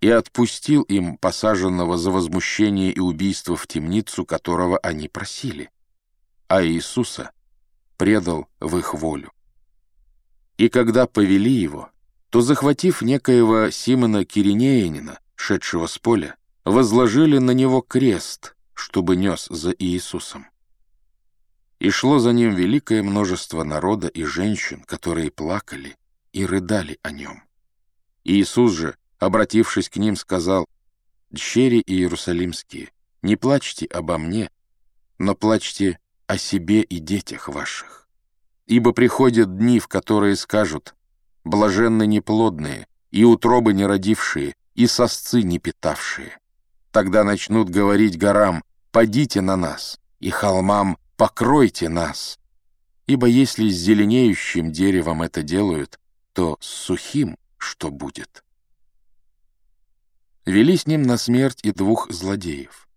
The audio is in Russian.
и отпустил им посаженного за возмущение и убийство в темницу, которого они просили, а Иисуса предал в их волю. И когда повели его, то, захватив некоего Симона Киринеянина, шедшего с поля, возложили на него крест, чтобы нес за Иисусом. И шло за ним великое множество народа и женщин, которые плакали и рыдали о нем. Иисус же, обратившись к ним, сказал, «Дщери Иерусалимские, не плачьте обо мне, но плачьте о себе и детях ваших. Ибо приходят дни, в которые скажут, блаженны неплодные, и утробы не родившие, и сосцы не питавшие. Тогда начнут говорить горам, «Падите на нас», и холмам, «Покройте нас». Ибо если с зеленеющим деревом это делают, то с сухим что будет? Вели с ним на смерть и двух злодеев.